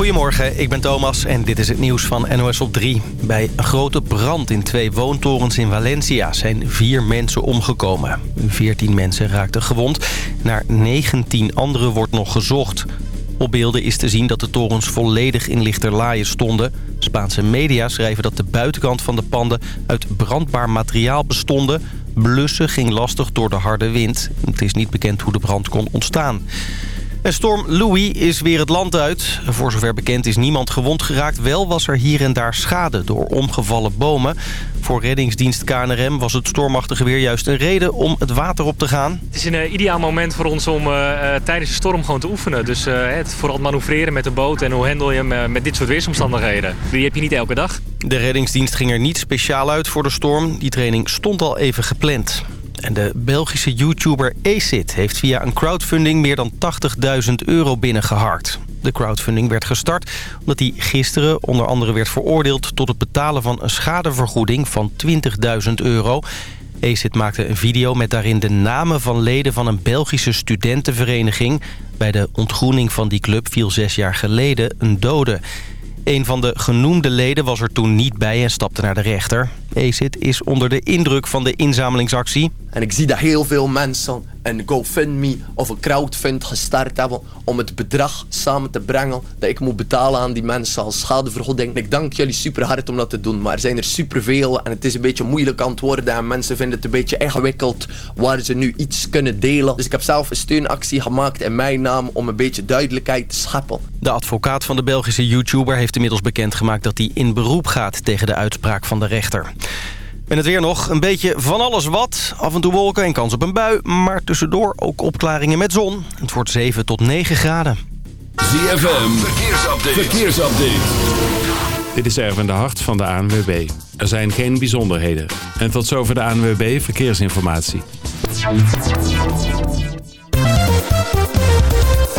Goedemorgen, ik ben Thomas en dit is het nieuws van NOS op 3. Bij een grote brand in twee woontorens in Valencia zijn vier mensen omgekomen. 14 mensen raakten gewond. Naar 19 anderen wordt nog gezocht. Op beelden is te zien dat de torens volledig in lichterlaaien stonden. Spaanse media schrijven dat de buitenkant van de panden uit brandbaar materiaal bestonden. Blussen ging lastig door de harde wind. Het is niet bekend hoe de brand kon ontstaan. En storm Louis is weer het land uit. Voor zover bekend is niemand gewond geraakt. Wel was er hier en daar schade door omgevallen bomen. Voor reddingsdienst KNRM was het stormachtige weer juist een reden om het water op te gaan. Het is een uh, ideaal moment voor ons om uh, tijdens de storm gewoon te oefenen. Dus uh, het vooral manoeuvreren met de boot en hoe handel je hem met dit soort weersomstandigheden. Die heb je niet elke dag. De reddingsdienst ging er niet speciaal uit voor de storm. Die training stond al even gepland. En de Belgische YouTuber Acid heeft via een crowdfunding meer dan 80.000 euro binnengeharkt. De crowdfunding werd gestart omdat hij gisteren onder andere werd veroordeeld... tot het betalen van een schadevergoeding van 20.000 euro. Acid maakte een video met daarin de namen van leden van een Belgische studentenvereniging. Bij de ontgroening van die club viel zes jaar geleden een dode. Een van de genoemde leden was er toen niet bij en stapte naar de rechter. Acid is onder de indruk van de inzamelingsactie. En ik zie dat heel veel mensen een GoFundMe of een crowdfund gestart hebben... om het bedrag samen te brengen dat ik moet betalen aan die mensen als schadevergoeding. Ik dank jullie super hard om dat te doen, maar er zijn er superveel... en het is een beetje moeilijk worden en mensen vinden het een beetje ingewikkeld... waar ze nu iets kunnen delen. Dus ik heb zelf een steunactie gemaakt in mijn naam om een beetje duidelijkheid te scheppen. De advocaat van de Belgische YouTuber heeft inmiddels bekendgemaakt... dat hij in beroep gaat tegen de uitspraak van de rechter. En het weer nog. Een beetje van alles wat. Af en toe wolken en kans op een bui. Maar tussendoor ook opklaringen met zon. Het wordt 7 tot 9 graden. ZFM. Verkeersupdate. Verkeersupdate. Dit is Erwin de Hart van de ANWB. Er zijn geen bijzonderheden. En tot zover de ANWB Verkeersinformatie.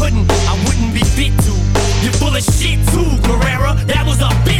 Couldn't, I wouldn't be fit to. You're full of shit too, Guerrera. That was a bitch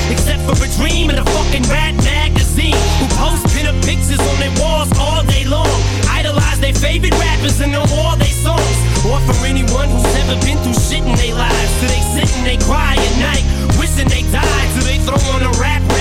except for a dream and a fucking rat magazine. Who post pinup pictures on their walls all day long. Idolize their favorite rappers and know all their songs. Or for anyone who's never been through shit in their lives. So they sit and they cry at night, wishing they died. So they throw on a rap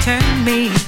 turn me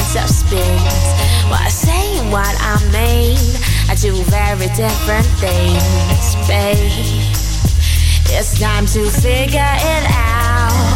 sense of spins. What I say and what I mean, I do very different things, babe. It's time to figure it out.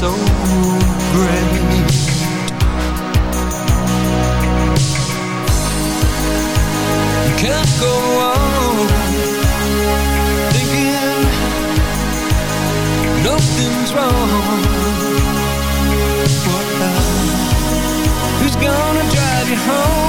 so great. You can't go on thinking nothing's wrong. But, uh, who's gonna drive you home?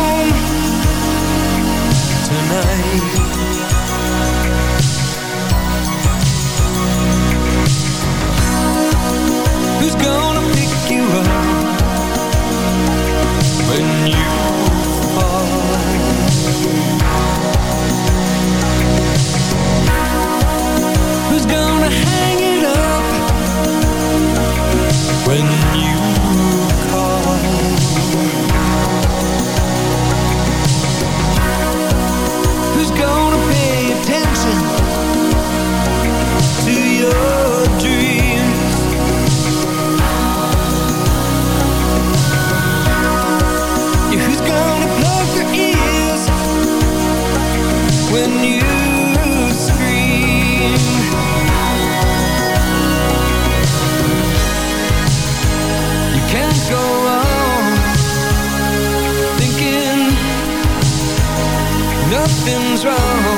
Nothing's wrong.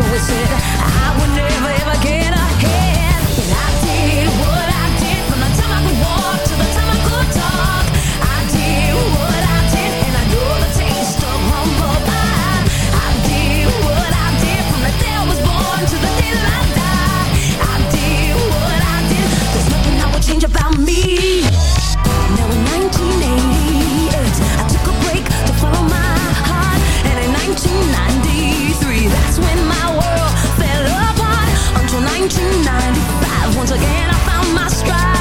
Always said I would never ever again, I found my stride.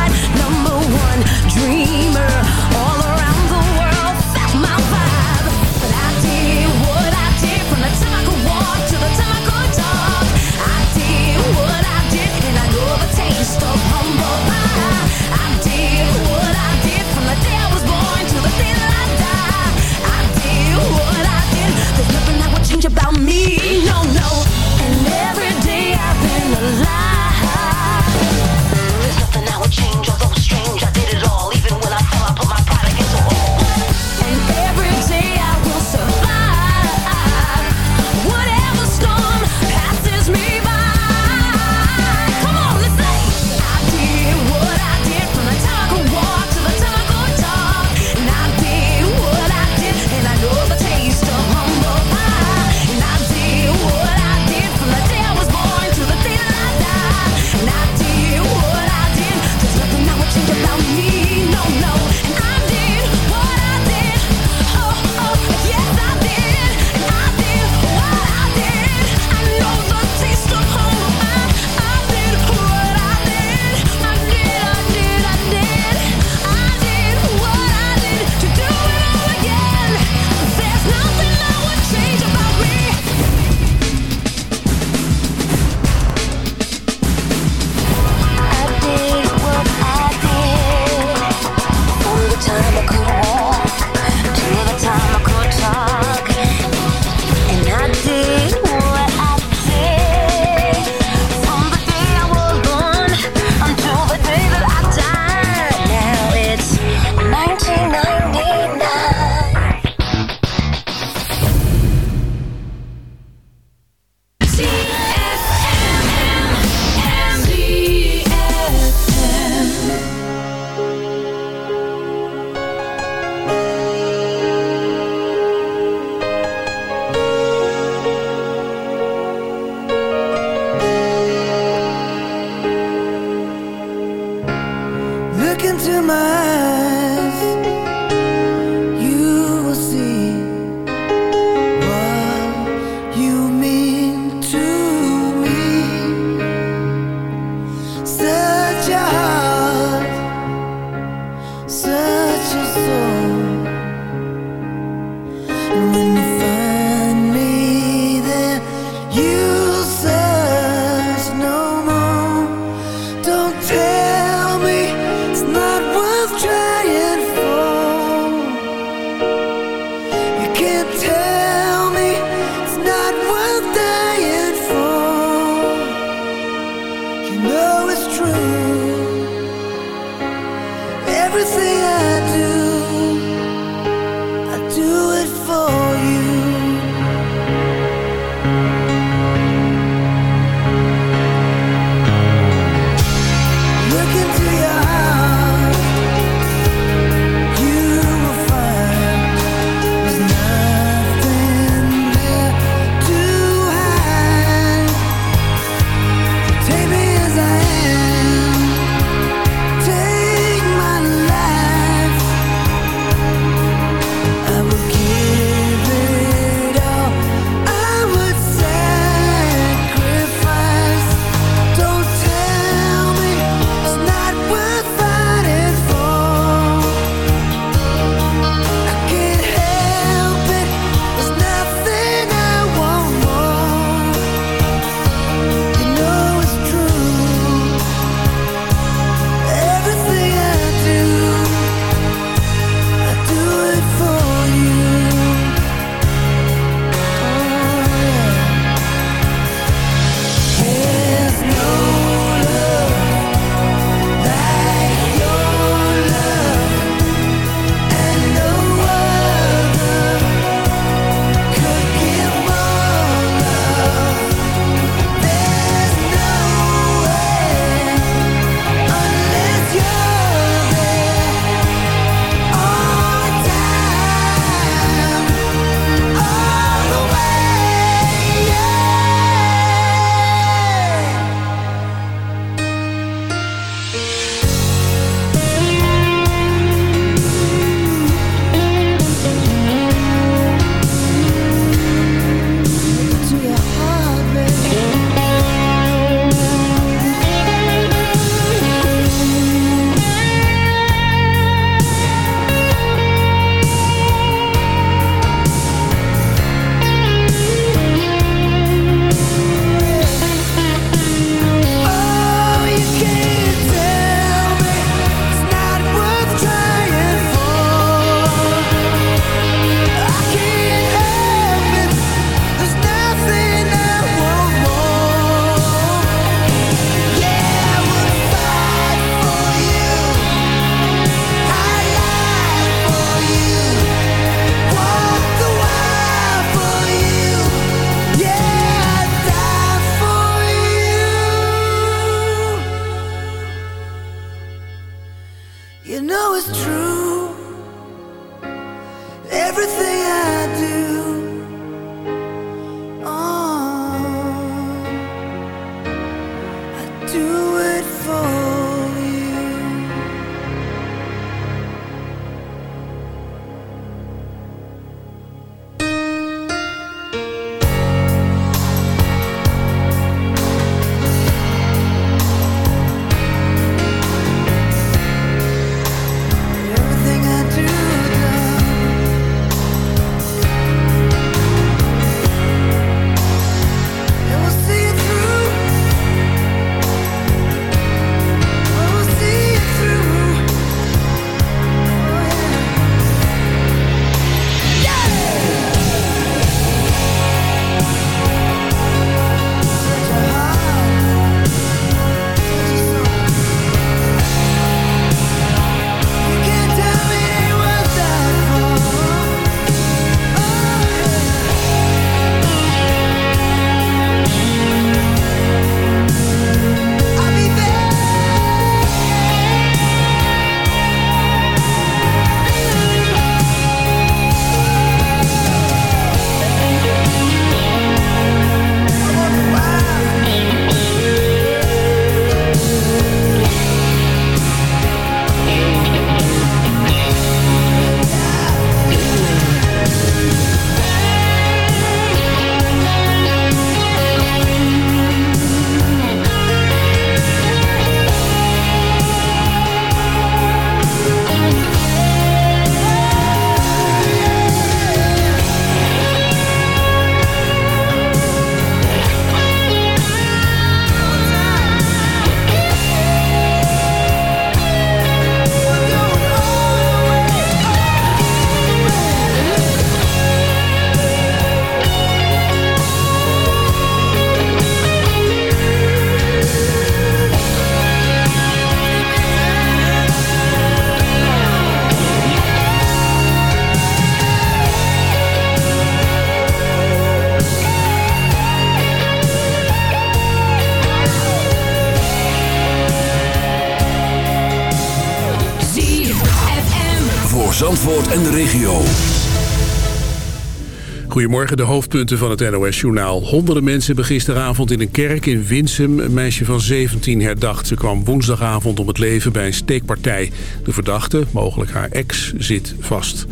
Goedemorgen, de hoofdpunten van het NOS-journaal. Honderden mensen hebben gisteravond in een kerk in Winsum een meisje van 17 herdacht. Ze kwam woensdagavond om het leven bij een steekpartij. De verdachte, mogelijk haar ex, zit vast.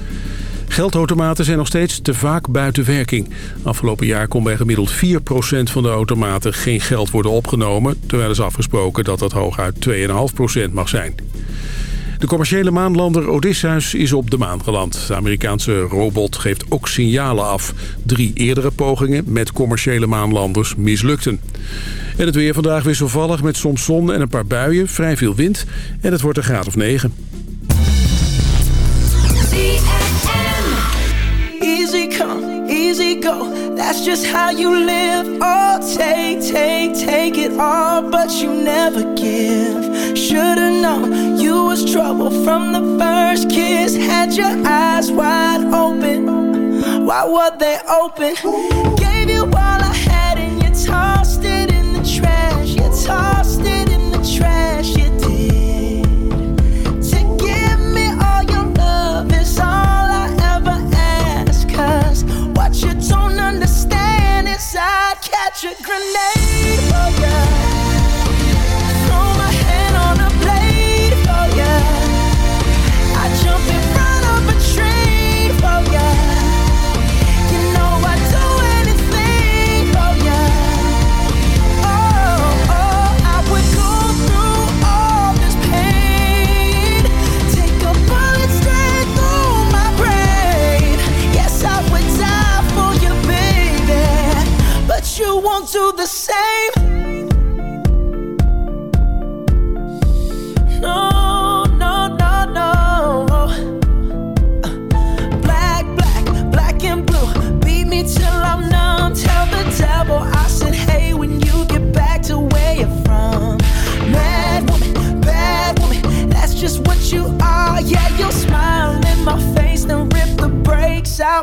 Geldautomaten zijn nog steeds te vaak buiten werking. Afgelopen jaar kon bij gemiddeld 4% van de automaten geen geld worden opgenomen... terwijl is afgesproken dat dat hooguit 2,5% mag zijn. De commerciële maanlander Odysseus is op de maan geland. De Amerikaanse robot geeft ook signalen af. Drie eerdere pogingen met commerciële maanlanders mislukten. En het weer vandaag wisselvallig met soms zon en een paar buien, vrij veel wind. En het wordt een graad of 9. Easy come, easy go. That's just how you live. Oh, take, take, take it all, but you never give. Should've known was trouble from the first kiss. Had your eyes wide open. Why were they open? Gave you all I had and you tossed it in the trash. You tossed it in the trash. You did. To give me all your love is all I ever ask. Cause what you don't understand is I'd catch a grenade oh, for ya.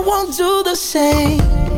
Won't do the same.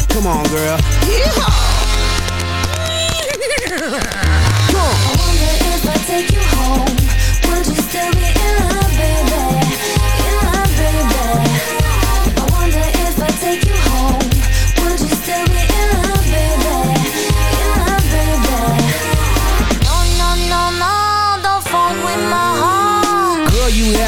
Come on, girl. Yeah. Come on. I wonder if I take you home. Would you still be in love, baby?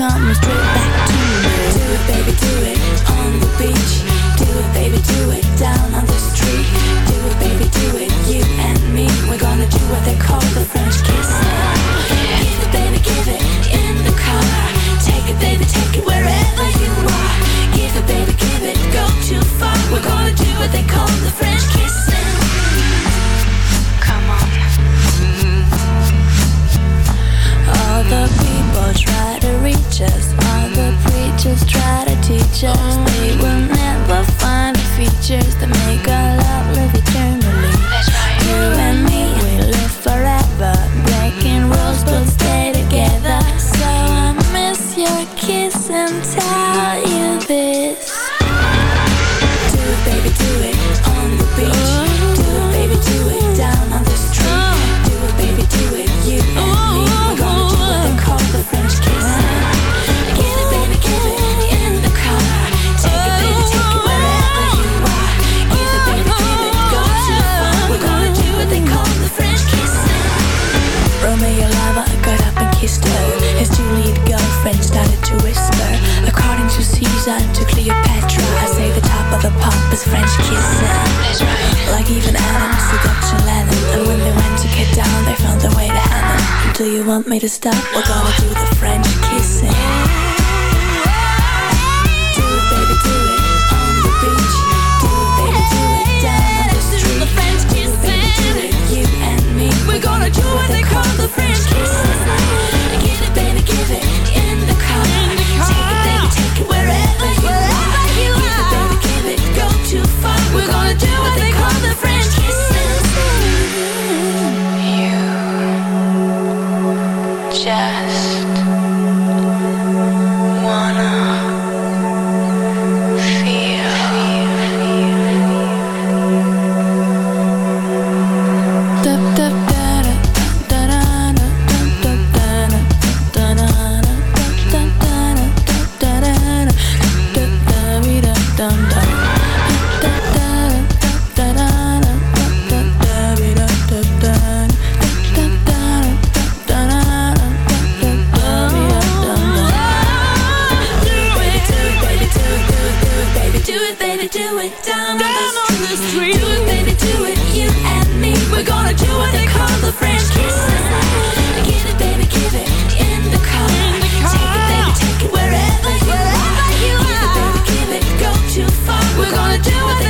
coming straight back teacher. We will never find the features stop. We're gonna do do it.